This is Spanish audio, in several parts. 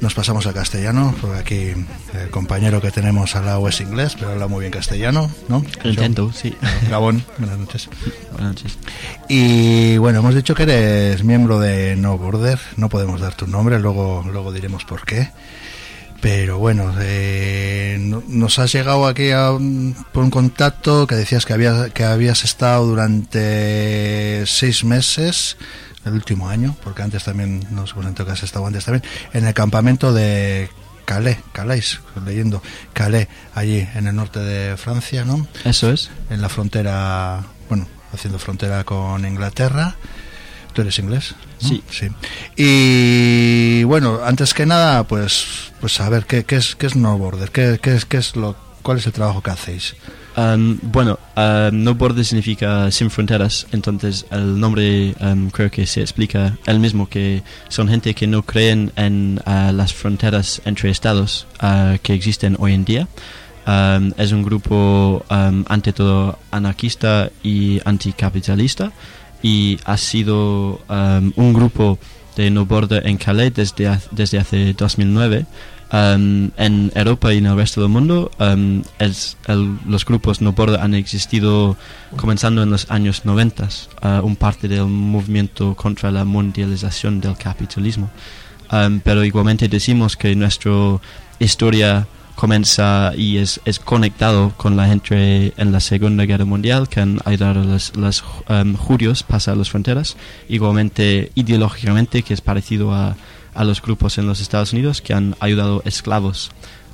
nos pasamos a castellano, porque aquí el compañero que tenemos al lado es inglés, pero habla muy bien castellano, ¿no? Intento, sí. Gabón, buenas noches. Buenas noches. Y bueno, hemos dicho que eres miembro de No Border, no podemos dar tu nombre, luego, luego diremos por qué. Pero bueno, eh, no- nos has llegado aquí a un, por un contacto que decías que, había, que habías estado durante seis meses, el último año, porque antes también nos comentó que has estado antes también, en el campamento de Calais, Calais, leyendo, Calais, allí en el norte de Francia, ¿no? Eso es. En la frontera, bueno, haciendo frontera con Inglaterra. ¿Tú eres inglés? ¿no? Sí. Sí. Y bueno, antes que nada, pues, pues a ver, ¿qué, qué es, qué es No Border? ¿Qué, qué es, qué es lo, ¿Cuál es el trabajo que hacéis? Um, bueno, um, no borde significa sin fronteras, entonces el nombre um, creo que se explica el mismo, que son gente que no creen en uh, las fronteras entre estados uh, que existen hoy en día. Um, es un grupo um, ante todo anarquista y anticapitalista y ha sido um, un grupo de no borde en Calais desde, desde hace 2009 Um, en Europa y en el resto del mundo, um, es- el- los grupos no border han existido comenzando en los años 90, uh, un parte del movimiento contra la mundialización del capitalismo. Um, pero igualmente decimos que nuestra historia comienza y es, es conectado con la gente en la Segunda Guerra Mundial que han ayudado a los, los, judíos pasar las fronteras. Igualmente ideológicamente que es parecido a, a los grupos en los Estados Unidos que han ayudado esclavos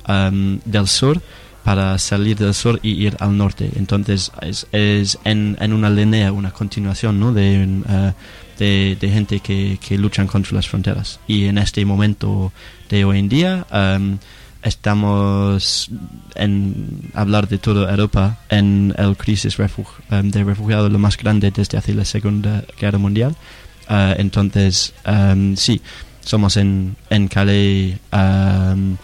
um, del sur para salir del sur y ir al norte. Entonces es, es en, en una línea, una continuación ¿no? de, uh, de, gente que, que luchan contra las fronteras. Y en este momento de hoy en día um, estamos en hablar de toda Europa en el crisis um, de refugiados lo más grande desde hace la Segunda Guerra Mundial. Uh, entonces, um, sí, somos en, en Calais um,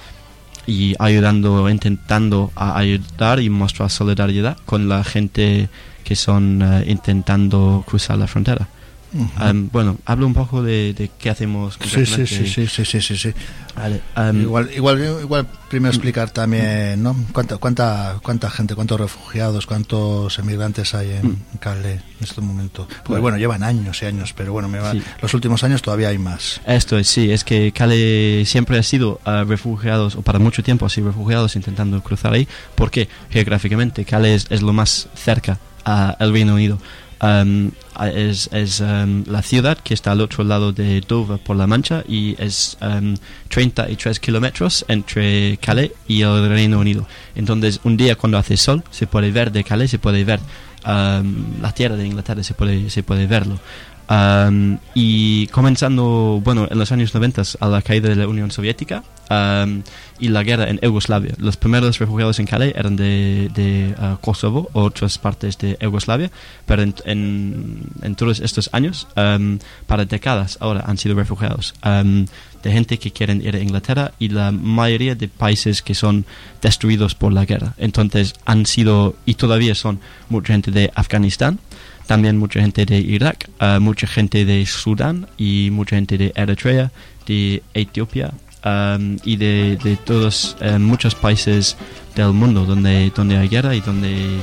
y ayudando, intentando ayudar y mostrar solidaridad con la gente que son uh, intentando cruzar la frontera. Um, bueno, hablo un poco de, de qué hacemos. Sí, sí, sí, concretamente. sí, sí, sí, sí, sí. Vale, um, Igual, igual, igual primero explicar también, ¿no? ¿Cuánta, cuánta, cuánta gente, cuántos refugiados, cuántos emigrantes hay en Calais en este momento? Porque bueno, llevan años y años, pero bueno, me va, Sí. los últimos años todavía hay más. Esto es, sí, es que Calais siempre ha sido ah, refugiados, o para mucho tiempo ha sido refugiados intentando cruzar ahí, porque geográficamente Calais es, es lo más cerca al Reino Unido. Um, es es um, la ciudad que está al otro lado de Dover por la Mancha y es um, 33 kilómetros entre Calais y el Reino Unido. Entonces, un día cuando hace sol, se puede ver de Calais, se puede ver um, la tierra de Inglaterra, se puede, se puede verlo. Um, y comenzando, bueno, en los años 90 a la caída de la Unión Soviética um, y la guerra en Yugoslavia. Los primeros refugiados en Calais eran de, de uh, Kosovo otras partes de Yugoslavia, pero en, en, en todos estos años, um, para décadas ahora, han sido refugiados. Um, de gente que quieren ir a Inglaterra y la mayoría de países que son destruidos por la guerra. Entonces han sido y todavía son mucha gente de Afganistán, también mucha gente de Irak, uh, mucha gente de Sudán y mucha gente de Eritrea, de Etiopía um, y de, de todos uh, muchos países del mundo donde, donde hay guerra y donde,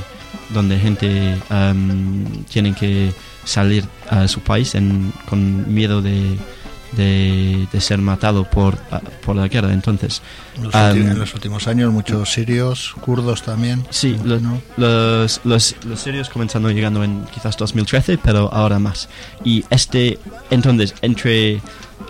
donde gente um, tiene que salir a su país en, con miedo de, de, de ser matado por, uh, por la guerra. Entonces, En los, um, en los últimos años muchos sirios, kurdos también. Sí, lo- los, los, los sirios comenzando llegando en quizás 2013, pero ahora más. Y este, entonces, entre,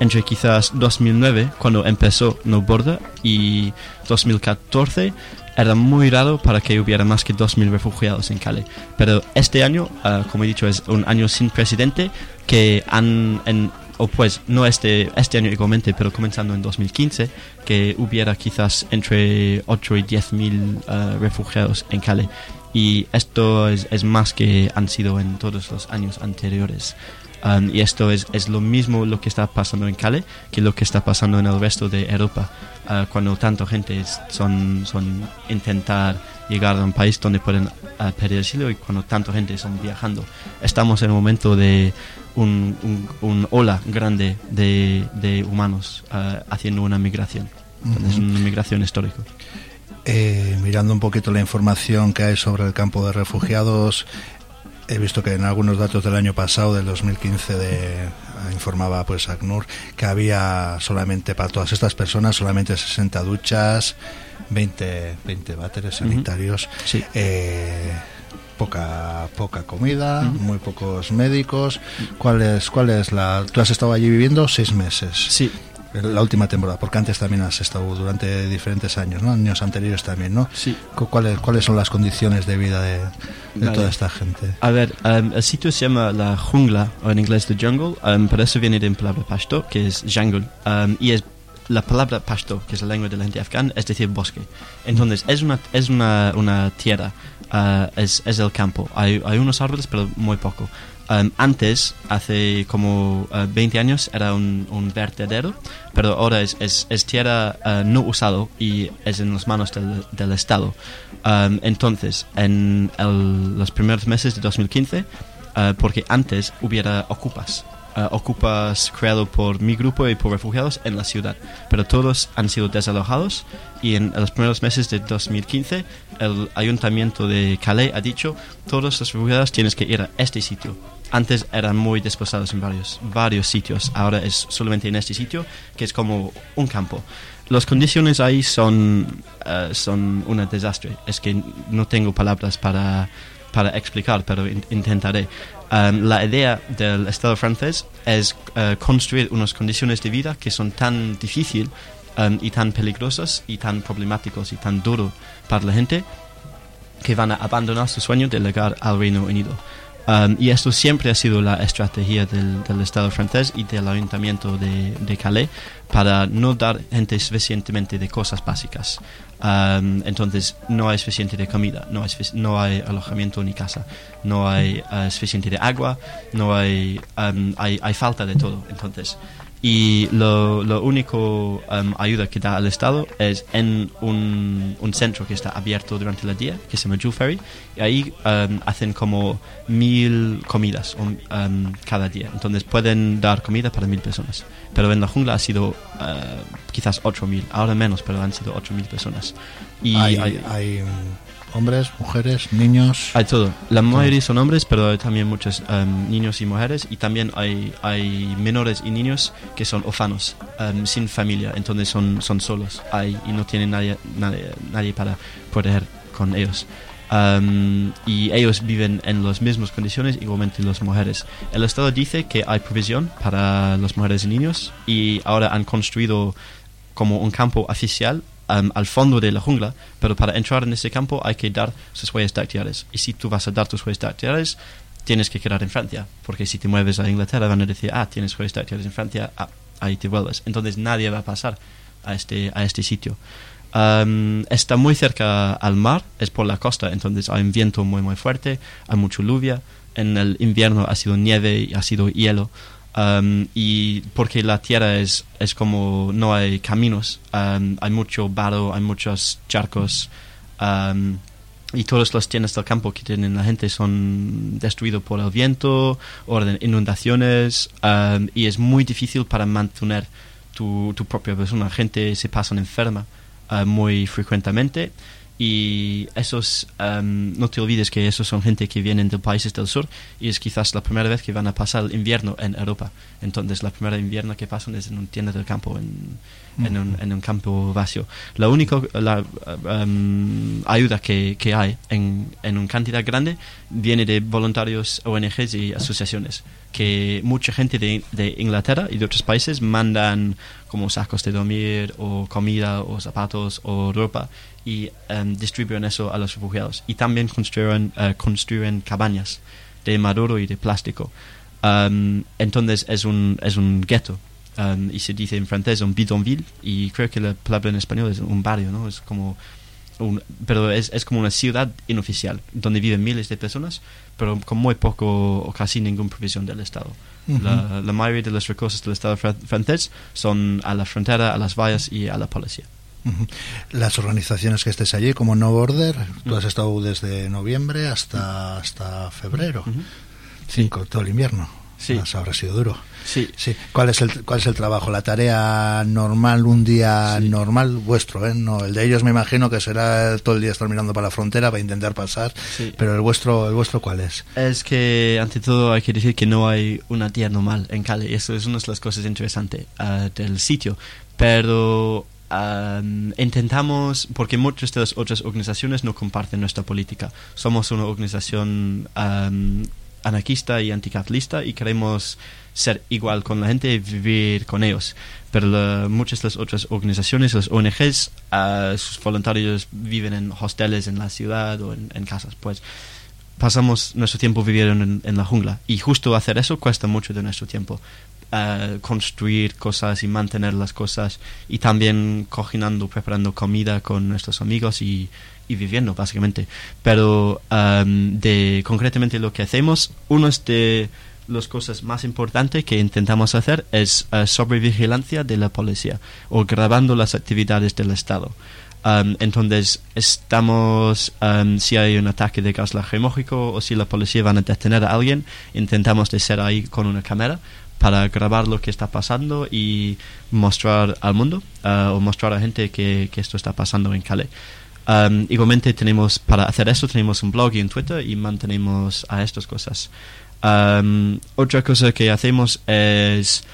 entre quizás 2009, cuando empezó No Border, y 2014, era muy raro para que hubiera más que 2.000 refugiados en Calais. Pero este año, ah, como he dicho, es un año sin presidente que han... En, o pues no este, este año igualmente, pero comenzando en 2015, que hubiera quizás entre 8 y 10 mil eh, refugiados en Calais. Y esto es, es más que han sido en todos los años anteriores. Um, y esto es, es lo mismo lo que está pasando en Calais que lo que está pasando en el resto de Europa. Uh, cuando tanta gente es- son, son intentar llegar a un país donde pueden uh, pedir asilo y cuando tanta gente son viajando. Estamos en un momento de un, un, un ola grande de, de humanos eh, haciendo una migración. Entonces, Ujú. una migración histórica. Eh, mirando un poquito la información que hay sobre el campo de refugiados, he visto que en algunos datos del año pasado, del 2015, de, informaba pues ACNUR, que había solamente para todas estas personas, solamente 60 duchas, 20, 20 váteres sanitarios, Sí. eh, poca poca comida, Ujú. muy pocos médicos. ¿Cuál es, cuál es la...? Tú has estado allí viviendo seis meses. Sí, La última temporada, porque antes también has estado durante diferentes años, ¿no? Años anteriores también, ¿no? sí. Cu- ¿Cuáles, ¿Cuáles son las condiciones de vida de, de Vale. toda esta gente? A ver, em, el sitio se llama la jungla, o en inglés the jungle, pero eso viene de una palabra pashto, que es jungle, em, y es la palabra pashto, que es la lengua de la gente afgana, es decir, bosque. Entonces, es una, es una, una tierra, ah, es, es el campo. Hay, hay unos árboles, pero muy poco. Em, antes, hace como ah, 20 años, era un, un vertedero, pero ahora es, es, es tierra ah, no usado y es en las manos del, del Estado. Um, entonces, en el- los primeros meses de 2015, uh, porque antes hubiera ocupas, uh, ocupas creado por mi grupo y por refugiados en la ciudad, pero todos han sido desalojados y en los primeros meses de 2015 el ayuntamiento de Calais ha dicho todos los refugiados tienes que ir a este sitio. Antes eran muy desplazados en varios, varios sitios, ahora es solamente en este sitio que es como un campo. Las condiciones ahí son, eh, son un desastre. Es que no tengo palabras para, para explicar, pero in- intentaré. Um, la idea del Estado francés es eh, construir unas condiciones de vida que son tan difíciles um, y tan peligrosas y tan problemáticos y tan duro para la gente que van a abandonar su sueño de llegar al Reino Unido. Um, y esto siempre ha sido la estrategia del, Estado francés y del Ayuntamiento de, Calais para no dar gente suficientemente de cosas básicas. Um, entonces, no hay suficiente de comida, no hay, no hay alojamiento ni casa, no hay eh, suficiente de agua, no hay, um, hay, hay falta de todo. Entonces, y lo, lo único um, ayuda que da el Estado es en un, un centro que está abierto durante el día, que se llama Jewel Ferry, y ahí um, hacen como mil comidas um, cada día. Entonces pueden dar comida para mil personas. Pero en la jungla ha sido uh, quizás ocho mil, ahora menos, pero han sido ocho mil personas. Y hay, hay- hay, hombres, mujeres, niños. hay todo. La mayoría son hombres, pero hay también muchos em, niños y mujeres. Y también hay, hay menores y niños que son orfanos, em, sin familia. Entonces son, son solos ahí y no tienen nadie, nadie, nadie para proteger con ellos. Em, y ellos viven en las mismas condiciones, igualmente las mujeres. El Estado dice que hay provisión para las mujeres y niños y ahora han construido como un campo oficial um, al fondo de la jungla, pero para entrar en ese campo hay que dar sus huellas dactilares. Y si tú vas a dar tus huellas dactilares, tienes que quedar en Francia, porque si te mueves a Inglaterra van a decir, ah, tienes huellas dactilares en Francia, ah, ahí te vuelves. Entonces nadie va a pasar a este, a este sitio. Um, está muy cerca al mar, es por la costa, entonces hay un viento muy muy fuerte, hay mucha lluvia, en el invierno ha sido nieve y ha sido hielo. Um, y porque la tierra es, es como no hay caminos, um, hay mucho barro, hay muchos charcos um, y todas las tiendas del campo que tienen la gente son destruidos por el viento o inundaciones um, y es muy difícil para mantener tu, tu propia persona. La gente se pasa enferma uh, muy frecuentemente y esos um, no te olvides que esos son gente que vienen de países del sur y es quizás la primera vez que van a pasar el invierno en Europa. Entonces la primera invierno que pasan es en una tienda del campo en, en, un, campo vacío. La única la, um, ayuda que, que hay en, en una cantidad grande viene de voluntarios ONGs y asociaciones que mucha gente de, de Inglaterra y de otros países mandan como sacos de dormir o comida o zapatos o ropa y um, distribuyen eso a los refugiados. Y también construyen, uh, construyen cabañas de maduro y de plástico. Um, entonces es un, es un gueto um, y se dice en francés un bidonville y creo que la palabra en español es un barrio ¿no? es como un, pero es, es como una ciudad inoficial donde viven miles de personas pero con muy poco o casi ninguna provisión del Estado Ujú. la, la mayoría de los recursos del Estado fran- francés son a la frontera, a las vallas y a la policía. Las organizaciones que estés allí, como No Border, tú has estado desde noviembre hasta hasta febrero, cinco, todo el invierno. Sí. Eso habrá sido duro. Sí. Sí. ¿Cuál es el cuál es el trabajo? La tarea normal, un día Sí. normal vuestro, ¿eh? No, el de ellos me imagino que será todo el día estar mirando para la frontera para intentar pasar, Sí. pero el vuestro el vuestro ¿cuál es? Es que ante todo hay que decir que no hay una tía normal en Cali. Eso es una de las cosas interesantes ah, del sitio. Pero am, intentamos, porque muchas de las otras organizaciones no comparten nuestra política. Somos una organización am, anarquista y anticapitalista y queremos ser igual con la gente y vivir con ellos. Pero muchas de las otras organizaciones, las ONGs, ah, sus voluntarios viven en hosteles en la ciudad o en, en casas. Pues pasamos nuestro tiempo viviendo en, en la jungla y justo hacer eso cuesta mucho de nuestro tiempo. Ah, construir cosas y mantener las cosas y también cocinando, preparando comida con nuestros amigos y, viviendo básicamente. Pero am, de concretamente lo que hacemos, una de las cosas más importantes que intentamos hacer es ah, sobrevigilancia de la policía o grabando las actividades del Estado. Um, entonces estamos, um, si hay un ataque de gas lacrimógeno o si la policía van a detener a alguien, intentamos de ser ahí con una cámara para grabar lo que está pasando y mostrar al mundo uh, o mostrar a la gente que, que esto está pasando en Cali. Um, igualmente tenemos, para hacer esto tenemos un blog y un Twitter y mantenemos a estas cosas. Um, otra cosa que hacemos es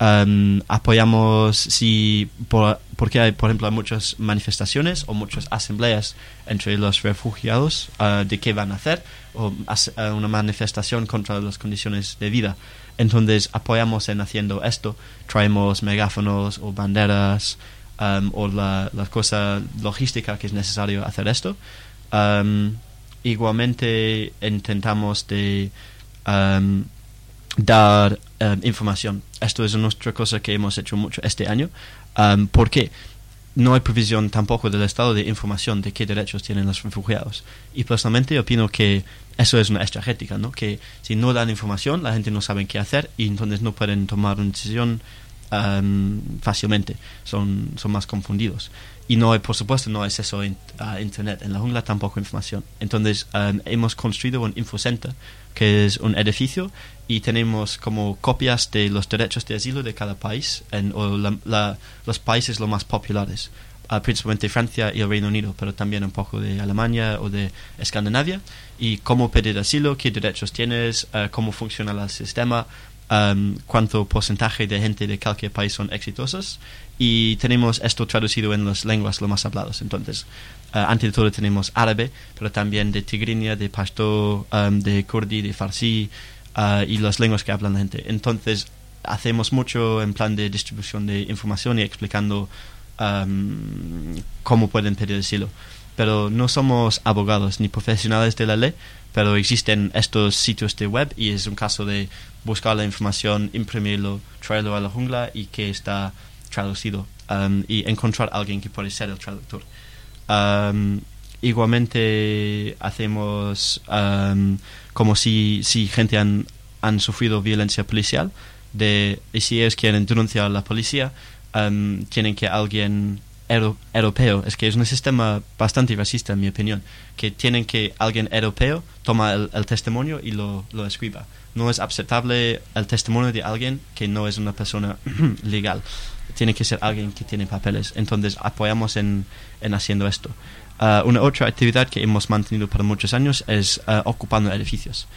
um, apoyamos si por, porque hay por ejemplo hay muchas manifestaciones o muchas asambleas entre los refugiados uh, de qué van a hacer o uh, una manifestación contra las condiciones de vida entonces apoyamos en haciendo esto traemos megáfonos o banderas um, o la, la cosa logística que es necesario hacer esto Um, igualmente intentamos de um, dar información. Esto es nuestra cosa que hemos hecho mucho este año. Um, porque no hay provisión tampoco del Estado de información de qué derechos tienen los refugiados. Y personalmente opino que eso es una estratégica, ¿no? Que si no dan información, la gente no sabe qué hacer y entonces no pueden tomar una decisión um, fácilmente. Son, son más confundidos. Y no hay, por supuesto, no acceso a Internet. En la jungla tampoco información. Entonces, um, hemos construido un infocenter, que es un edificio, y tenemos como copias de los derechos de asilo de cada país, en, o la- la- los países los más populares. ah, principalmente Francia y el Reino Unido, pero también un poco de Alemania o de Escandinavia, y cómo pedir asilo, qué derechos tienes, ah, cómo funciona el sistema, um, cuánto porcentaje de gente de cualquier país son exitosos y tenemos esto traducido en las lenguas lo más habladas. Entonces, uh, ante de todo tenemos árabe, pero también de tigrinya, de pashto, um, de kurdi, de farsi uh, y las lenguas que hablan la gente. Entonces, hacemos mucho en plan de distribución de información y explicando um, cómo pueden pedir asilo. Pero no somos abogados ni profesionales de la ley, pero existen estos sitios de web y es un caso de buscar la información, imprimirlo, traerlo a la jungla y que está traducido um, y encontrar a alguien que puede ser el traductor. Um, igualmente hacemos um, como si, si gente han, han sufrido violencia policial de, y si ellos quieren denunciar a la policía, um, tienen que alguien euro- europeo, es que es un sistema bastante racista en mi opinión, que tienen que alguien europeo toma el, el testimonio y lo, lo escriba. No es aceptable el testimonio de alguien que no es una persona legal. Tiene que ser alguien que tiene papeles. Entonces apoyamos en, en haciendo esto. Ah, una otra actividad que hemos mantenido por muchos años es ah, ocupando edificios.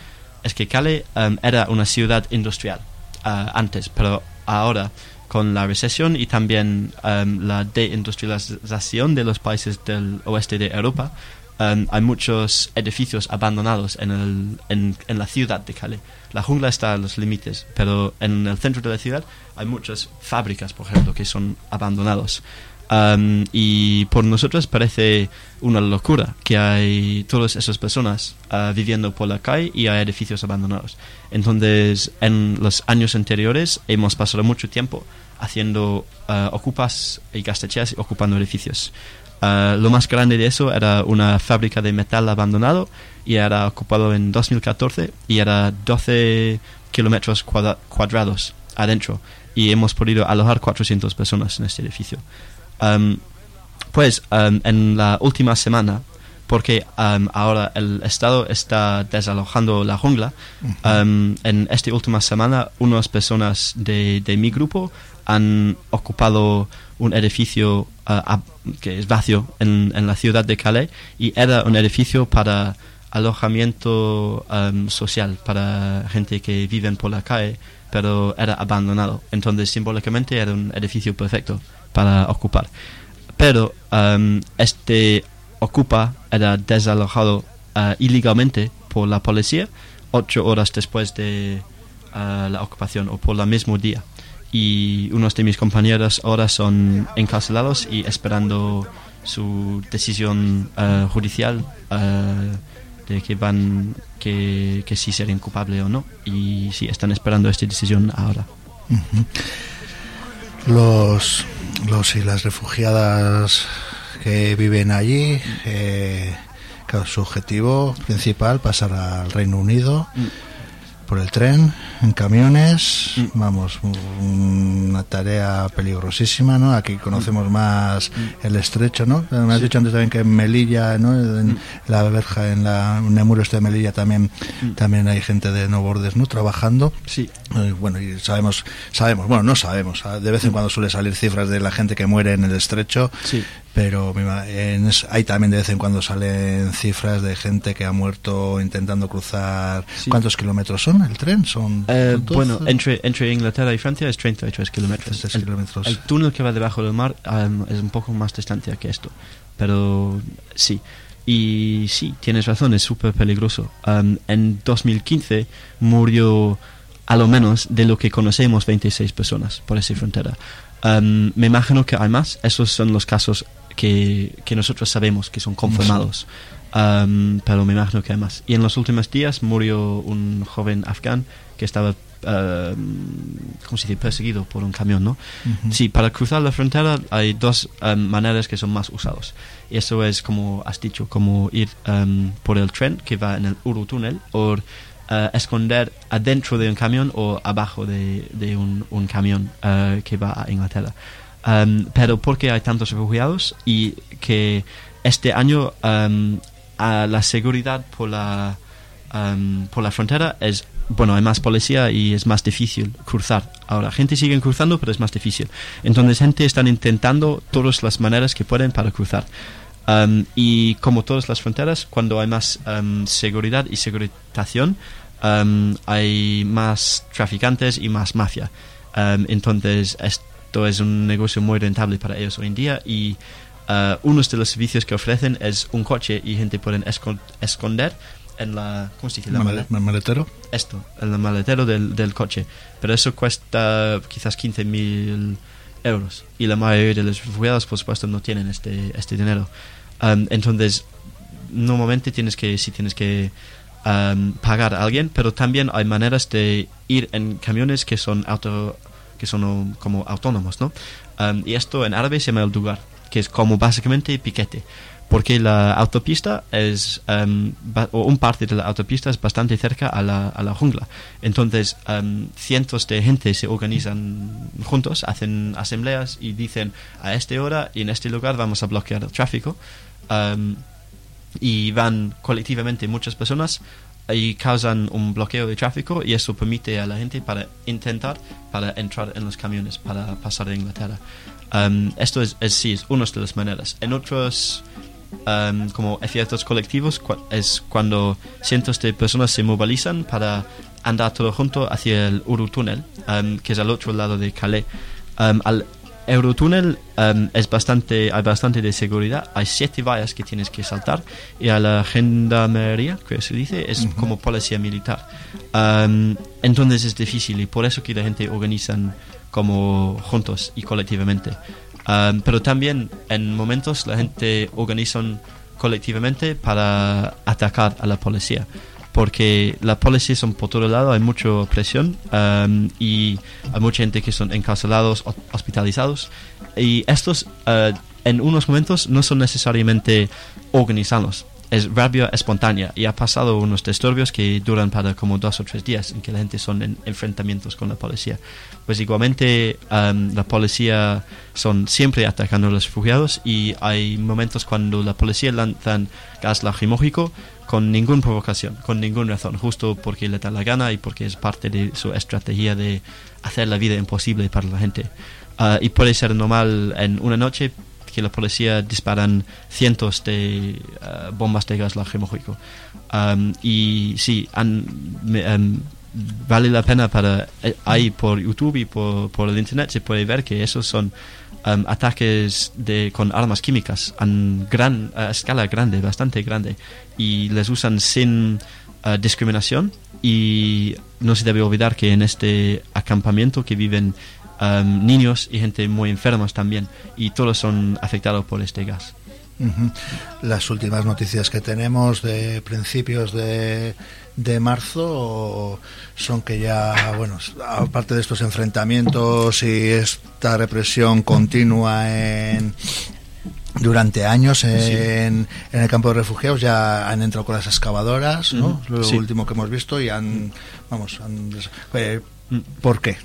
Es que Cali um, era una ciudad industrial ah, antes, pero ahora con la recesión y también um, la deindustrialización de los países del oeste de Europa, um, hay muchos edificios abandonados en, el, en, en la ciudad de Cali. La jungla está a los límites, pero en el centro de la ciudad hay muchas fábricas, por ejemplo, que son abandonados. Um, y por nosotros parece una locura que hay todas esas personas uh, viviendo por la calle y hay edificios abandonados. Entonces, en los años anteriores hemos pasado mucho tiempo haciendo uh, ocupas y gastachas ocupando edificios. Uh, lo más grande de eso era una fábrica de metal abandonado y era ocupado en 2014 y era 12 kilómetros cuadra- cuadrados adentro y hemos podido alojar 400 personas en este edificio. Um, pues um, en la última semana porque um, ahora el Estado está desalojando la jungla. En esta última semana, unas personas de, de mi grupo han ocupado un edificio uh, ab- que es vacío en, en la ciudad de Calais y era un edificio para alojamiento social para gente que viven por la calle pero era abandonado entonces simbólicamente era un edificio perfecto para ocupar. Pero um, este ocupa era desalojado uh, ilegalmente por la policía ocho horas después de uh, la ocupación o por el mismo día. Y unos de mis compañeros ahora son encarcelados y esperando su decisión uh, judicial de que van que, que si serían culpables o no. Y sí están esperando esta decisión ahora. Los, los y las refugiadas que viven allí, eh, su objetivo principal pasar al Reino Unido por el tren, en camiones, Mm. vamos, una tarea peligrosísima, ¿no? Aquí conocemos más el estrecho, ¿no? Me has Sí. dicho antes también que en Melilla, ¿no? En Mm. la verja, en la en el muro este de Melilla también, Mm. también hay gente de no bordes, ¿no? Trabajando. sí Eh, bueno, y sabemos, sabemos, bueno, no sabemos, ah, de vez en cuando suele salir cifras de la gente que muere en el estrecho, sí pero en hay también de vez en cuando salen cifras de gente que ha muerto intentando cruzar. Sí. ¿Cuántos kilómetros son el tren? Son Eh, 12? bueno, entre, entre Inglaterra y Francia es 33 kilómetros. 33 El- kilómetros. El túnel que va debajo del mar um, es un poco más distante que esto. Pero sí. Y sí, tienes razón, es súper peligroso. Um, en 2015 murió a lo menos de lo que conocemos 26 personas por esa frontera. Um, me imagino que hay más. Esos son los casos que, que nosotros sabemos que son confirmados. Um, pero me imagino que hay más. Y en los últimos días murió un joven afgán que estaba, um, ¿cómo se dice?, perseguido por un camión, ¿no? Ujú. Sí, para cruzar la frontera hay dos um, maneras que son más usados. Y eso es, como has dicho, como ir um, por el tren que va en el Eurotúnel o uh, esconder adentro de un camión o abajo de, de un, un camión uh, que va a Inglaterra. Um, pero porque hay tantos refugiados y que este año um, a la seguridad por la, um, por la frontera es bueno, hay más policía y es más difícil cruzar. Ahora, gente sigue cruzando, pero es más difícil. Entonces, gente están intentando todas las maneras que pueden para cruzar. Y como todas las fronteras, cuando hay más um, seguridad y seguritación, um, hay más traficantes y más mafia. Entonces, esto es un negocio muy rentable para ellos hoy en día y uh, uno de los servicios que ofrecen es un coche y gente pueden escon- esconder en la, ¿cómo se dice? La male- maletero. esto, en el maletero del, del coche. Pero eso cuesta quizás 15 mil euros. Y la mayoría de los refugiados, por supuesto, no tienen este, este dinero. Um, entonces, normalmente tienes que, sí tienes que um, pagar a alguien, pero también hay maneras de ir en camiones que son auto que son um, como autónomos, ¿no? Um, y esto en árabe se llama el dugar, que es como básicamente piquete porque la autopista es, um, o un parte de la autopista es bastante cerca a la, a la jungla. Entonces, um, cientos de gente se organizan juntos, hacen asambleas y dicen a esta hora y en este lugar vamos a bloquear el tráfico. Um, y van colectivamente muchas personas y causan un bloqueo de tráfico y eso permite a la gente para intentar para entrar en los camiones para pasar a Inglaterra. Um, esto es, sí es una de las maneras. En otros um, como efectos colectivos es cuando cientos de personas se movilizan para andar todo junto hacia el Eurotúnel, um, que es al otro lado de Calais. Um, al Eurotúnel um, es bastante, hay bastante de seguridad, hay siete vallas que tienes que saltar y a la gendarmería, que se dice, es como policía militar. Um, entonces es difícil y por eso que la gente organizan como juntos y colectivamente. Um, pero también en momentos la gente organizan colectivamente para atacar a la policía. Porque la policía son por todo lado, hay mucha presión um, y hay mucha gente que son encarcelados, ho- hospitalizados. Y estos uh, en unos momentos no son necesariamente organizados. es rabia espontánea y ha pasado unos disturbios que duran para como dos o tres días en que la gente son en enfrentamientos con la policía. Pues igualmente um, la policía son siempre atacando a los refugiados y hay momentos cuando la policía lanzan gas lacrimógeno con ninguna provocación, con ninguna razón, justo porque le da la gana y porque es parte de su estrategia de hacer la vida imposible para la gente. Uh, y puede ser normal en una noche que la policía disparan cientos de uh, bombas de gas lacrimógeno. Um, y sí, han, me, um, vale la pena para eh, ahí por YouTube y por, por, el internet se puede ver que esos son um, ataques de con armas químicas a gran escala grande bastante grande y les usan sin uh, discriminación y no se debe olvidar que en este acampamiento que viven um, niños y gente muy enfermos también y todos son afectados por este gas. Las últimas noticias que tenemos de principios de, de marzo son que ya, bueno, aparte de estos enfrentamientos y esta represión continua en durante años en, en, el campo de refugiados ya han entrado con las excavadoras, ¿no? Lo último que hemos visto y han, vamos, han, eh, ¿por qué?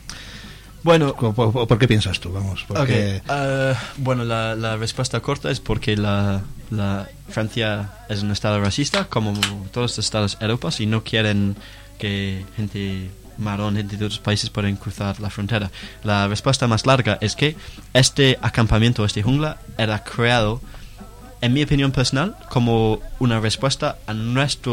Bueno, ¿por, qué piensas tú? Vamos, porque... Uh, bueno, la, la, respuesta corta es porque la, la, Francia es un estado racista, como todos los estados europeos, y no quieren que gente marrón de otros países puedan cruzar la frontera. La respuesta más larga es que este acampamiento, este jungla, era creado, en mi opinión personal, como una respuesta a nuestra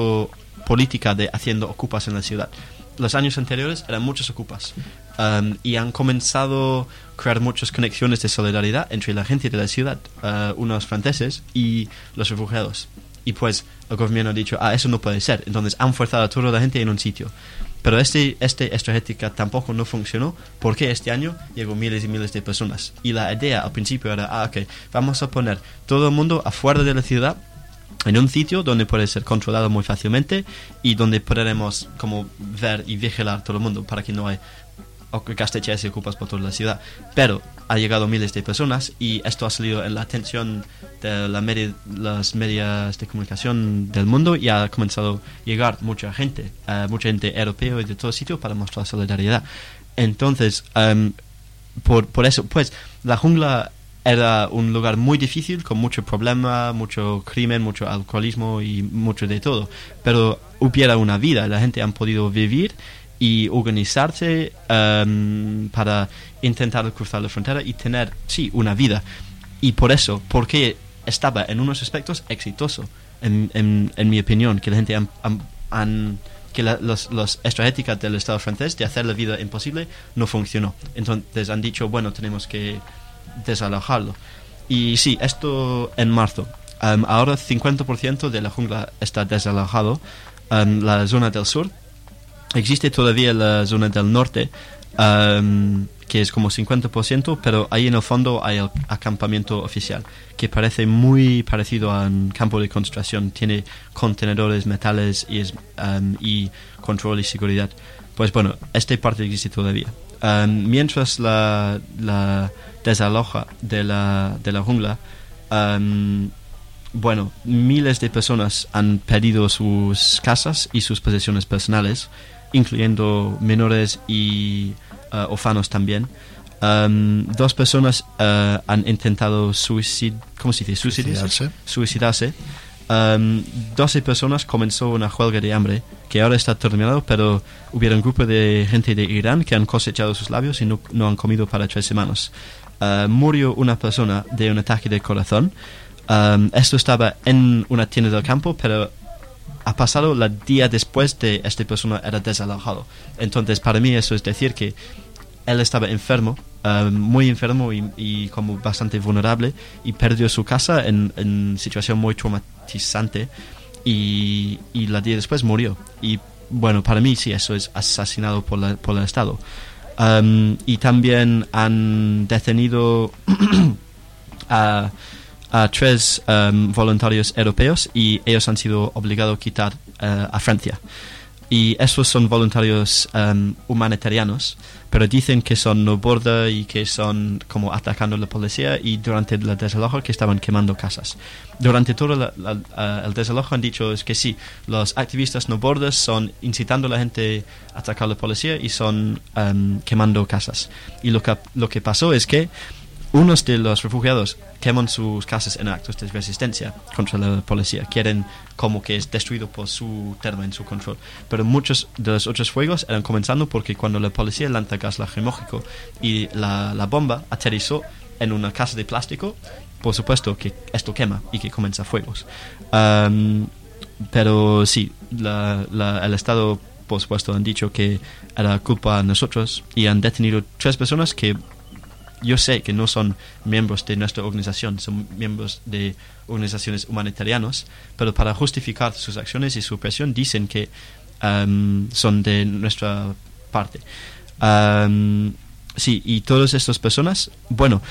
política de haciendo ocupas en la ciudad los años anteriores eran muchos ocupas um, y han comenzado a crear muchas conexiones de solidaridad entre la gente de la ciudad, uh, unos franceses y los refugiados. Y pues el gobierno ha dicho, ah, eso no puede ser. Entonces han forzado a toda la gente en un sitio. Pero este, este estratégica tampoco no funcionó porque este año llegó miles y miles de personas. Y la idea al principio era, ah, ok, vamos a poner todo el mundo afuera de la ciudad en un sitio donde puede ser controlado muy fácilmente y donde podremos como ver y vigilar todo el mundo para que no haya casteches y ocupas por toda la ciudad. Pero ha llegado miles de personas y esto ha salido en la atención de la las medias de comunicación del mundo y ha comenzado a llegar mucha gente, uh, mucha gente europea y de todo sitio para mostrar solidaridad. Entonces, um, por, por eso, pues, la jungla era un lugar muy difícil, con mucho problema, mucho crimen, mucho alcoholismo y mucho de todo. Pero hubiera una vida, la gente han podido vivir y organizarse um, para intentar cruzar la frontera y tener, sí, una vida. Y por eso, porque estaba en unos aspectos exitoso, en, en, mi opinión, que la gente han, han, que la, los, del Estado francés de hacer la vida imposible no funcionó. Entonces han dicho, bueno, tenemos que desalojarlo. Y sí, esto en marzo. Um, ahora 50% de la jungla está desalojado. Um, la zona del sur. Existe todavía la zona del norte, um, que es como 50%, pero ahí en el fondo hay el acampamiento oficial, que parece muy parecido a un campo de construcción. Tiene contenedores, metales y, es, y control y seguridad. Pues bueno, esta parte existe todavía. mientras la, la desaloja de la, de la jungla, bueno, miles de personas han perdido sus casas y sus posesiones personales, incluyendo menores y uh, orfanos también. dos personas uh, han intentado suicid ¿cómo se dice? suicidarse. suicidarse. 12 personas comenzó una huelga de hambre que ahora está terminado, pero hubiera un grupo de gente de Irán que han cosechado sus labios y no, no han comido para tres semanas. Eh, murió una persona de un ataque de corazón. Um, esto estaba en una tienda del campo, pero ha pasado el día después de esta persona era desalojado. Entonces, para mí eso es decir que él estaba enfermo, um, muy enfermo y, como bastante vulnerable, y perdió su casa en, en situación muy traumatizante y, y la día después murió. Y bueno, para mí sí, eso es asesinado por, la, por el Estado. Um, y también han detenido a, tres um, voluntarios europeos y ellos han sido obligados a quitar uh, a Francia. Y esos son voluntarios em, humanitarianos, pero dicen que son no borda y que son como atacando a la policía y durante el desalojo que estaban quemando casas. Durante todo eh, el desalojo han dicho es que sí, los activistas no bordas son incitando a la gente a atacar a la policía y son em, quemando casas. Y lo que, lo que pasó es que unos de los refugiados queman sus casas en actos de resistencia contra la policía. Quieren como que es destruido por su terma en su control. Pero muchos de los otros fuegos eran comenzando porque cuando la policía lanza gas lacrimógeno y la, la bomba aterrizó en una casa de plástico, por supuesto que esto quema y que comienza fuegos. Am, pero sí, la- la- el Estado, por supuesto, han dicho que era culpa a nosotros y han detenido tres personas que yo sé que no son miembros de nuestra organización, son miembros de organizaciones humanitarianas, pero para justificar sus acciones y su presión dicen que am, son de nuestra parte. Am, sí, y todas estas personas, bueno,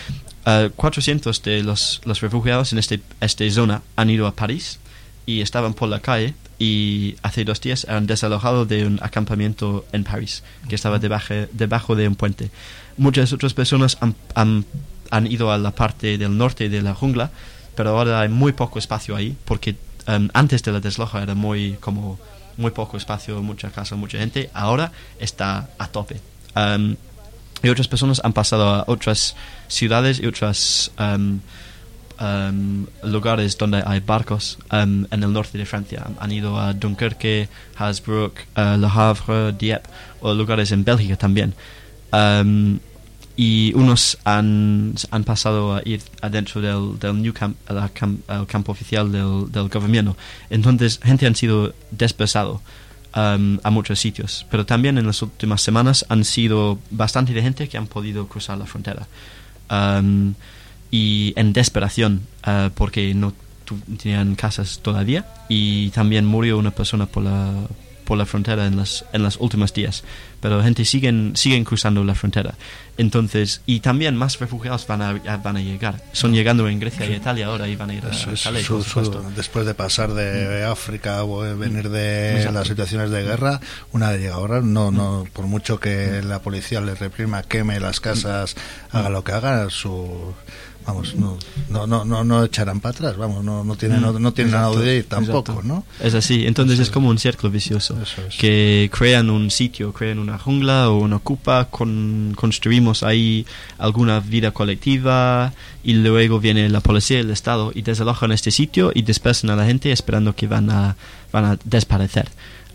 eh, 400 de los, los refugiados en este, esta zona han ido a París y estaban por la calle y hace dos días han desalojado de un acampamiento en París que estaba debajo, debajo de un puente. Muchas otras personas han, han, han ido a la parte del norte de la jungla, pero ahora hay muy poco espacio ahí porque em, antes de la desalojo era muy como muy poco espacio, mucha casa, mucha gente. Ahora está a tope. Em, y otras personas han pasado a otras ciudades y otras em, em, lugares donde hay barcos em, en el norte de Francia. Han, ido a Dunkerque, Hasbrook, eh, Le Havre, Dieppe o lugares en Bélgica también. Em, y unos han, han pasado a ir adentro del, del New Camp, al, cam- al campo oficial del, del gobierno. Entonces, gente han sido desplazado um, a muchos sitios. Pero también en las últimas semanas han sido bastante de gente que han podido cruzar la frontera. Um, y en desesperación, uh, porque no tenían casas todavía. Y también murió una persona por la, por la frontera en las, en los últimos días. Pero gente siguen, siguen cruzando la frontera. Entonces, y también más refugiados van a, van a llegar. Son llegando en Grecia y Italia ahora y van a ir a Eso supuesto. después de pasar de África o de venir de Exacto. las situaciones de guerra, una llega ahora, no, no, por mucho que la policía les reprima, queme las casas, haga lo que haga, su vamos, no, no, no, no, no echarán para atrás, vamos, no, no tienen, no, no tienen a Exacto, dónde ir tampoco, exacto. ¿no? Es así, entonces es como un círculo vicioso. Es. Que crean un sitio, crean una jungla o una cupa, con, construimos ahí alguna vida colectiva y luego viene la policía y el Estado y desalojan este sitio y dispersan a la gente esperando que van a, van a desaparecer.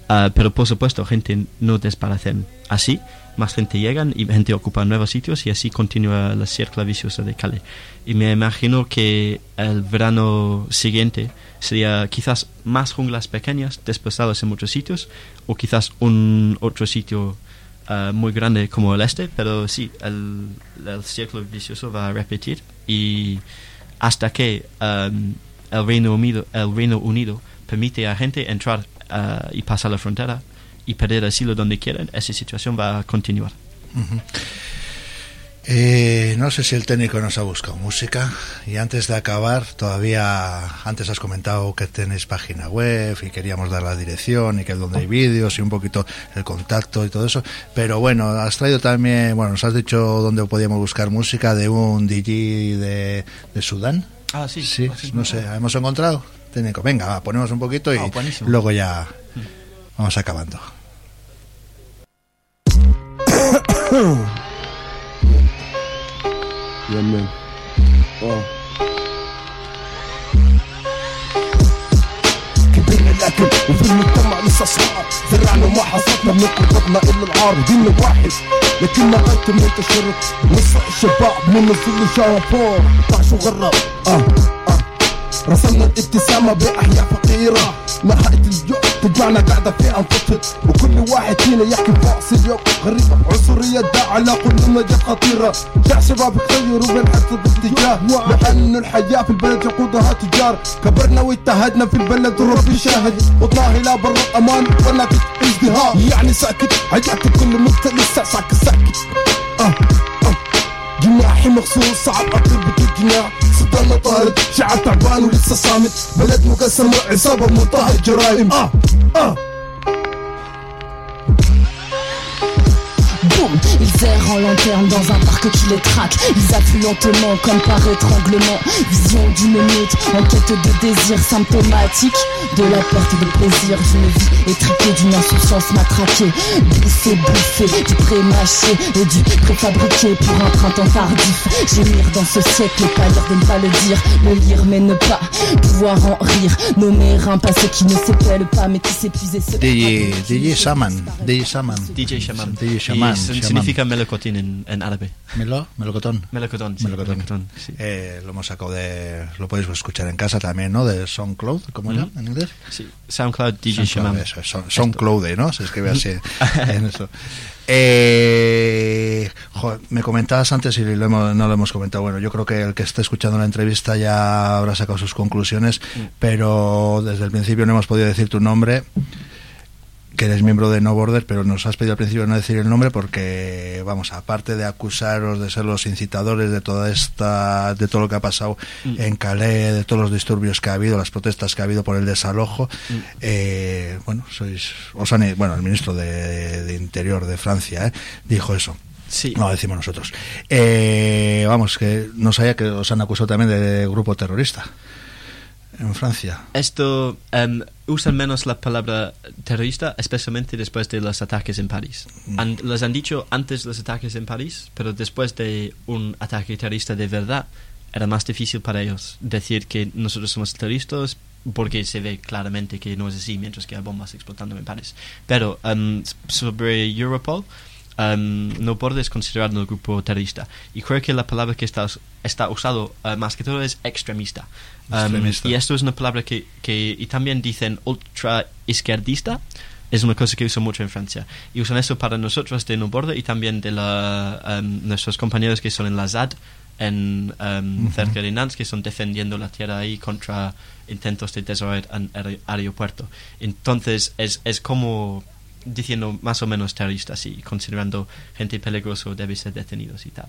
Ah, pero por supuesto, gente no desaparecen así, más gente llegan y gente ocupa nuevos sitios y así continúa la círculo viciosa de Cali. Y me imagino que el verano siguiente sería quizás más junglas pequeñas desplazadas en muchos sitios o quizás un otro sitio ah, muy grande como el este, pero sí, el, círculo vicioso va a repetir y hasta que um, el Reino Unido, el Reino Unido permite a gente entrar ah, y pasar la frontera y pedir asilo donde quieran, esa situación va a continuar. Eh, no sé si el técnico nos ha buscado música. Y antes de acabar todavía antes has comentado que tenéis página web y queríamos dar la dirección y que es donde hay vídeos y un poquito el contacto y todo eso. Pero bueno has traído también bueno nos has dicho dónde podíamos buscar música de un DJ de, de Sudán. Ah, sí, sí no sé hemos encontrado técnico venga va, ponemos un poquito y Ah, buenísimo. luego ya vamos acabando Yeah, man. Oh. كبرنا لكن وفي المجتمع لسه صعب زرعنا وما حصدنا من قربتنا الا العار ديننا واحد لكن لغايه ما انتشرت نص الشباب من نزول شامبور طعشوا غرب اه اه رسمنا الابتسامة بأحياء فقيرة. نهاية اليوم تجمعنا قاعدة في أنفسهم وكل واحد فينا يحكي فاصل اليوم. غريبة عنصرية دا على كل مجال خطيرة. جاع شباب يغيروا من حتى باتجاه لأن الحياة في البلد يقودها تجار. كبرنا واجتهدنا في البلد وربي شاهد والله لا بر الأمان ولا في ازدهار. يعني ساكت حياتي كل مختلف ساكت ساكت. آه آه. جناحي مخصوص صعب اطير بدون جناح صدرنا طارد شعب تعبان ولسه صامت. بلد مقسم عصابة منتهى الجرائم آه آه. Ils errent en lanterne dans un parc qui les traque. Ils affluent lentement comme par étranglement. Vision d'une meute en quête de désir symptomatique. De la perte de plaisir d'une vie étriquée, d'une insouciance matraquée. Blessé, bouffé, du pré-mâché et du préfabriqué pour un printemps tardif. Gémir dans ce siècle, pas l'air de ne pas le dire. Le lire mais ne pas pouvoir en rire. Nommer un passé qui ne s'épelle pas mais qui s'épuisait. se DJ. DJ Shaman, DJ Shaman. DJ Shaman. Significa melocotín en, en árabe. Melo, melocotón. Melocotón. sí, Melocotón. melocotón, sí. Eh, lo hemos sacado de. Lo podéis escuchar en casa también, ¿no? De SoundCloud, ¿cómo era en inglés? Sí, SoundCloud DJ SoundCloud, Shaman. eso, SoundCloud, ¿no? Se escribe así en eso. Eh, jo, me comentabas antes y lo hemos- no lo hemos comentado. Bueno, yo creo que el que esté escuchando la entrevista ya habrá sacado sus conclusiones, pero desde el principio no hemos podido decir tu nombre que eres miembro de No Border, pero nos has pedido al principio no decir el nombre porque, vamos, aparte de acusaros de ser los incitadores de toda esta, de todo lo que ha pasado en Calais, de todos los disturbios que ha habido, las protestas que ha habido por el desalojo, eh, bueno, sois, os han- bueno, el ministro de, de Interior de Francia eh, dijo eso. Sí. No, lo decimos nosotros. Eh, vamos, que no sabía que os han acusado también de grupo terrorista en Francia. Esto em, usan menos la palabra terrorista, especialmente después de los ataques en París. Han- les han dicho antes los ataques en París, pero después de un ataque terrorista de verdad, era más difícil para ellos decir que nosotros somos terroristas porque se ve claramente que no es así mientras que hay bombas explotando en París. Pero em, sobre Europol, em, no puedes considerarlo un grupo terrorista. Y creo que la palabra que está, está usado eh, más que todo es extremista. Em, y esto es una palabra que, que y también dicen ultra izquierdista. Es una cosa que usan mucho en Francia. Y usan eso para nosotros de No Borde y también de la, em, nuestros compañeros que son en la ZAD, en, em, cerca de Nantes, que son defendiendo la tierra ahí contra intentos de desarrollar el aeropuerto. Entonces es, es como diciendo más o menos terroristas y considerando gente peligrosa debe ser detenidos y tal.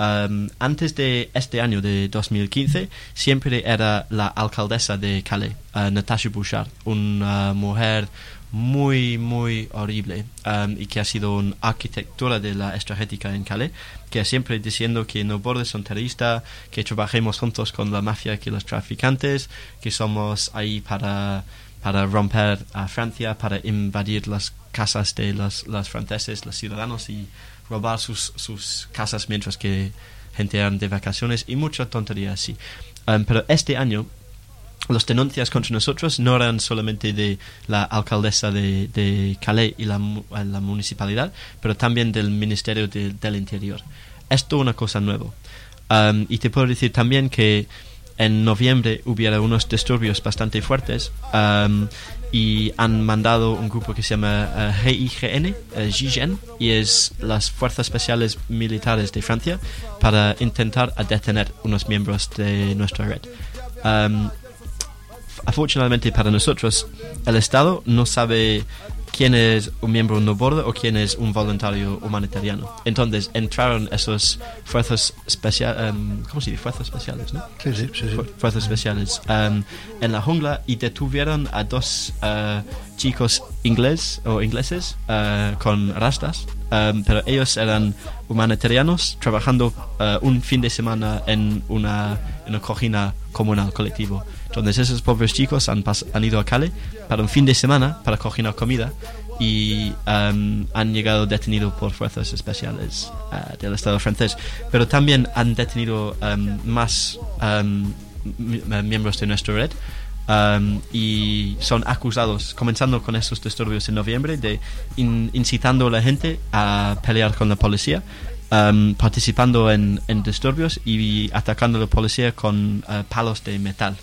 Um, antes de este año de 2015 siempre era la alcaldesa de Calais, uh, Natasha Bouchard, una mujer muy muy horrible um, y que ha sido una arquitectura de la estratégica en Calais, que siempre diciendo que no bordes son terroristas, que trabajemos juntos con la mafia, que los traficantes, que somos ahí para para romper a Francia, para invadir las casas de los, los franceses, los ciudadanos y robar sus, sus casas mientras que gente eran de vacaciones y mucha tontería así. Um, pero este año las denuncias contra nosotros no eran solamente de la alcaldesa de, de Calais y la, eh, la municipalidad, pero también del Ministerio de- del Interior. Esto es una cosa nueva. Um, y te puedo decir también que en noviembre hubiera unos disturbios bastante fuertes um, y han mandado un grupo que se llama eh, GIGN, eh, GIGN, y es las Fuerzas Especiales Militares de Francia para intentar detener unos miembros de nuestra red. Afortunadamente para nosotros, el Estado no sabe quién es un miembro no bordo o quién es un voluntario humanitariano. Entonces entraron esos fuerzas especiales, ¿cómo se dice? Fuerzas especiales, ¿no? Sí, sí, sí. sí. Fu- fuerzas especiales um, en la jungla y detuvieron a dos uh, chicos inglés o ingleses uh, con rastas um, pero ellos eran humanitarianos trabajando uh, un fin de semana en una, en una cocina comunal colectivo entonces esos pobres chicos han, han ido a Calais para un fin de semana para cocinar comida y um, han llegado detenidos por fuerzas especiales uh, del Estado francés. Pero también han detenido um, más um, mi- miembros de nuestra red um, y son acusados, comenzando con esos disturbios en noviembre, de in- incitando a la gente a pelear con la policía. um, participando en, en disturbios y atacando a la policía con uh, palos de metal.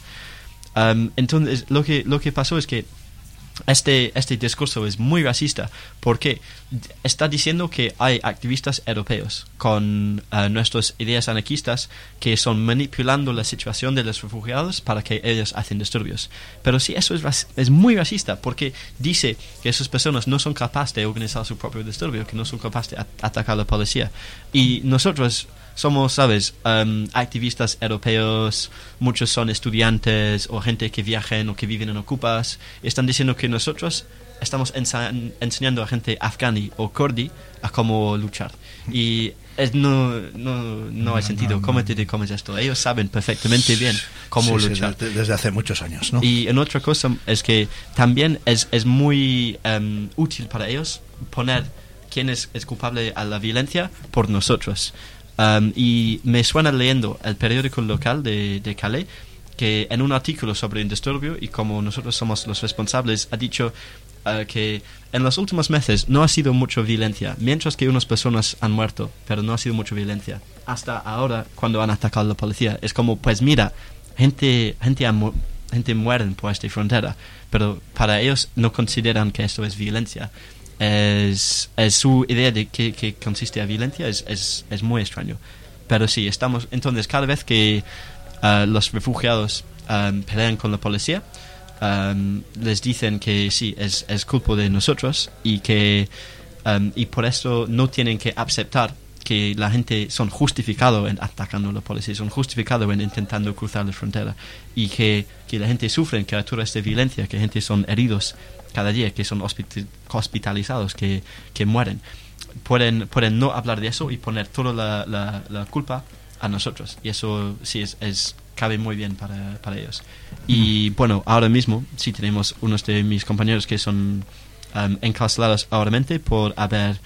Um, entonces, lo que, lo que pasó es que este, este discurso es muy racista porque está diciendo que hay activistas europeos con eh, nuestras ideas anarquistas que son manipulando la situación de los refugiados para que ellos hacen disturbios. Pero sí, eso es, es muy racista porque dice que esas personas no son capaces de organizar su propio disturbio, que no son capaces de at- atacar a la policía. Y nosotros somos, ¿sabes? Um, activistas europeos, muchos son estudiantes o gente que viajan o que viven en ocupas. Están diciendo que nosotros estamos enseñando a gente afgani o kurdi a cómo luchar. Y es, no, no, no hay sentido. ¿Cómo te comes esto? Ellos saben perfectamente bien cómo Sí, sí, luchar. desde, desde hace muchos años, ¿no? Y en otra cosa es que también es, es muy em, útil para ellos poner quién es, es culpable a la violencia por nosotros. Em, y me suena leyendo el periódico local de, de Calais que en un artículo sobre el disturbio y como nosotros somos los responsables ha dicho eh, que en los últimos meses no ha sido mucha violencia, mientras que unas personas han muerto, pero no ha sido mucha violencia. Hasta ahora, cuando han atacado a la policía, es como, pues mira, gente, gente, mu- gente muere por esta frontera, pero para ellos no consideran que esto es violencia. Es, es su idea de que, que consiste la violencia es, es, es muy extraño. Pero sí, estamos, entonces cada vez que ah, los refugiados ah, pelean con la policía, um, les dicen que sí, es, es culpa de nosotros y que y por eso no tienen que aceptar que la gente son justificados en atacando a la policía, son justificados en intentando cruzar la frontera y que, que la gente sufre criaturas de violencia, que gente son heridos cada día, que son hospit- hospitalizados, que, que mueren. Pueden, pueden no hablar de eso y poner toda la, la, la culpa a nosotros. Y eso sí es, es cabe muy bien para, para ellos. Y bueno, ahora mismo sí tenemos unos de mis compañeros que son um, encarcelados ahora por haber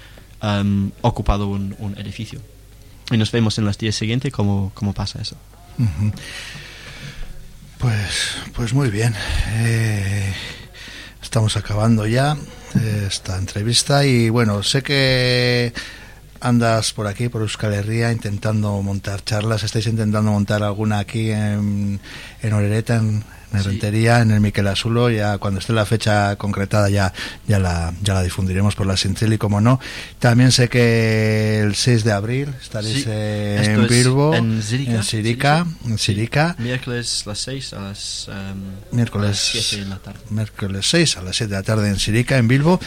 ocupado un, un edificio. Y nos vemos en los días siguientes cómo, cómo pasa eso. Pues, pues muy bien. Eh, estamos acabando ya eh, esta entrevista y bueno, sé que andas por aquí, por Euskal Herria, intentando montar charlas. Estáis intentando montar alguna aquí en, en Orereta, en, en Sí. Rentería, en el Miquel Azulo. Ya cuando esté la fecha concretada ya, ya, la, ya la difundiremos por la Sintril y como no. También sé que el 6 de abril estaréis Sí, en Bilbo, en Sirica, en Sirica, en. Miércoles las 6 a las um, Miércoles. a las 7 de la tarde. miércoles 6 a las 7 de la tarde en Sirica, en Bilbo.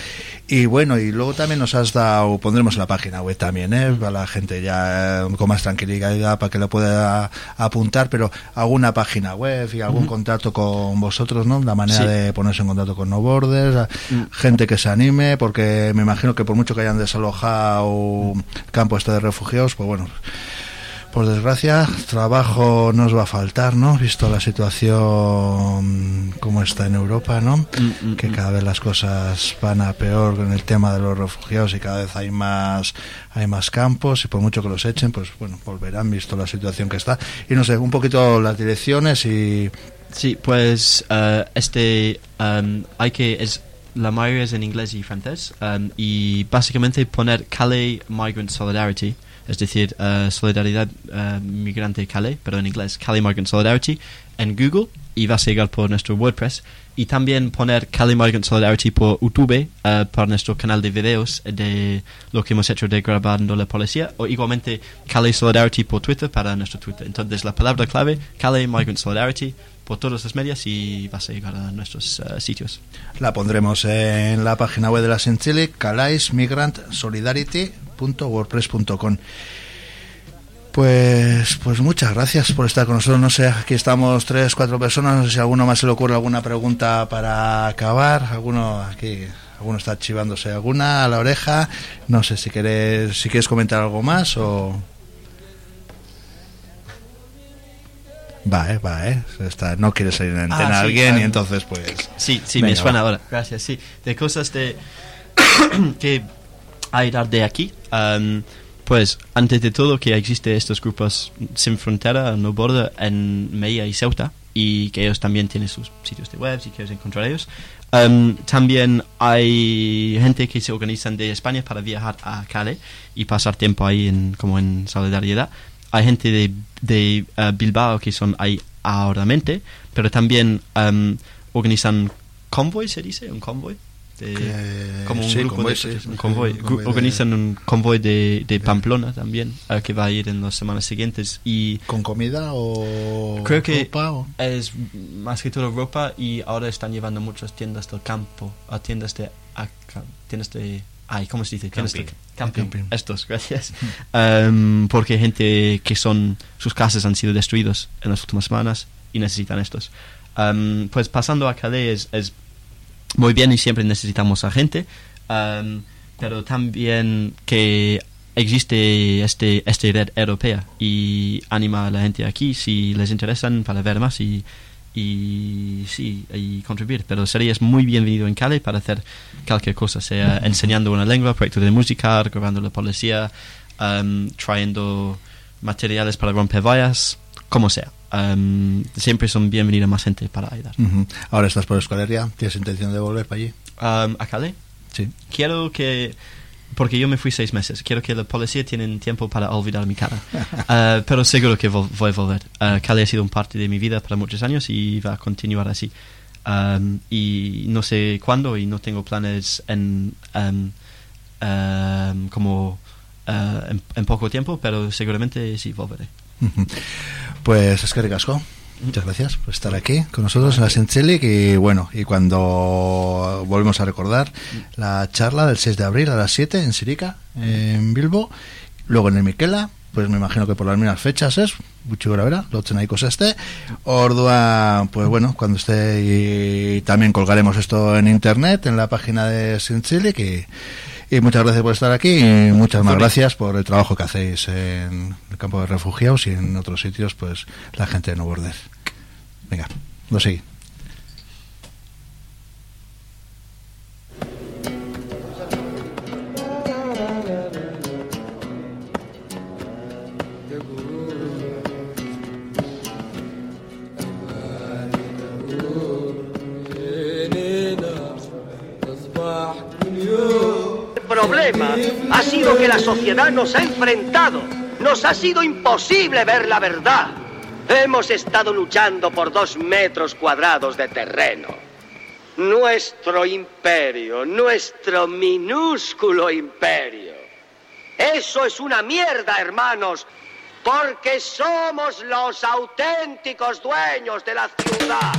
Y bueno, y luego también nos has dado, pondremos en la página web también, ¿eh? para la gente ya eh, con más tranquilidad para que lo pueda apuntar, pero alguna página web y algún contacto con vosotros, ¿no? La manera Sí. de ponerse en contacto con No Borders, Mm. gente que se anime, porque me imagino que por mucho que hayan desalojado el campo este de refugiados, pues bueno, por desgracia, trabajo nos va a faltar, ¿no? Visto la situación como está en Europa, ¿no? Mm, mm, Que cada vez las cosas van a peor con el tema de los refugiados y cada vez hay más hay más campos y por mucho que los echen, pues bueno, volverán visto la situación que está. Y no sé, un poquito las direcciones y Sí, pues eh, este um, hay que es la mayoría es en inglés y francés um, y básicamente poner Calais Migrant Solidarity, es decir, eh, solidaridad eh, migrante Calais, pero en inglés Calais Migrant Solidarity en Google y vas a llegar por nuestro WordPress y también poner Calais Migrant Solidarity por YouTube para nuestro canal de videos de lo que hemos hecho de grabando la policía o igualmente Calais Solidarity por Twitter para nuestro Twitter. Entonces la palabra clave Calais Migrant Solidarity por todas las medias y vas a llegar a nuestros eh, sitios. la pondremos en la página web de la Sintili, calaismigrantsolidarity.wordpress.com. Pues, pues muchas gracias por estar con nosotros. No sé, aquí estamos tres, cuatro personas. No sé si alguno más se le ocurre alguna pregunta para acabar. Alguno aquí, alguno está chivándose alguna a la oreja. No sé si quieres, si quieres comentar algo más o. Va, eh, va, eh. Está, no quiere salir en antena Ah, sí, alguien y um, entonces pues. Sí, sí, Venga, me suena va. ahora. Gracias, sí. De cosas de que hay de aquí. um, pues antes de todo que existe estos grupos sin frontera, no border en Meia y Ceuta y que ellos también tienen sus sitios de web si quieres encontrar ellos. Um, también hay gente que se organizan de España para viajar a Cali y pasar tiempo ahí en, como en solidaridad. Hay gente de, de uh, Bilbao que son ahí ahora mente, pero también um, organizan convoy, se dice, un convoy. De, como un sí, grupo convoy, de, sí, un convoy. un convoy Gru- de- organizan un convoy de, de Pamplona también eh, que va a ir en las semanas siguientes y ¿Con comida o Creo que ropa o- es más que todo ropa y ahora están llevando muchas tiendas del campo a tiendas de a tiendas de Ay, ¿cómo se dice? ¿Tienes Camping. Camping. Camping. Estos, gracias. Em, porque gente que son sus casas han sido destruidos en las últimas semanas y necesitan estos. Em, pues pasando a Calais es, es muy bien y siempre necesitamos a gente, em, pero también que existe este este red europea y anima a la gente aquí si les interesan para ver más y y sí y contribuir pero serías muy bienvenido en Cali para hacer cualquier cosa sea enseñando una lengua proyecto de música grabando la policía em, trayendo materiales para romper vallas como sea Em, siempre son bienvenidos más gente para ayudar Ujú. Ahora estás por Escalería, ¿tienes intención de volver para allí? Em, a Cali Sí. quiero que porque yo me fui seis meses. Quiero que la policía tienen tiempo para olvidar mi cara. Eh, pero seguro que voy a volver. Eh, Cali ha sido un parte de mi vida para muchos años y va a continuar así. Um, y no sé cuándo y no tengo planes en um, como eh, en, poco tiempo pero seguramente sí volveré. Pues es que. Muchas gracias por estar aquí con nosotros en la Senchelic y bueno, y cuando volvemos a recordar la charla del 6 de abril a las 7 en Sirica, en Bilbo, luego en el Miquela, pues me imagino que por las mismas fechas es, mucho gravera, lotzen ahí cosas este, Ordua, pues bueno, cuando esté y también colgaremos esto en internet, en la página de Senchelic y y muchas gracias por estar aquí y muchas más gracias por el trabajo que hacéis en el campo de refugiados y en otros sitios, pues la gente de No Border. Venga, lo seguí. Ha sido que la sociedad nos ha enfrentado. Nos ha sido imposible ver la verdad. Hemos estado luchando por dos metros cuadrados de terreno. Nuestro imperio, nuestro minúsculo imperio. Eso es una mierda, hermanos, porque somos los auténticos dueños de la ciudad.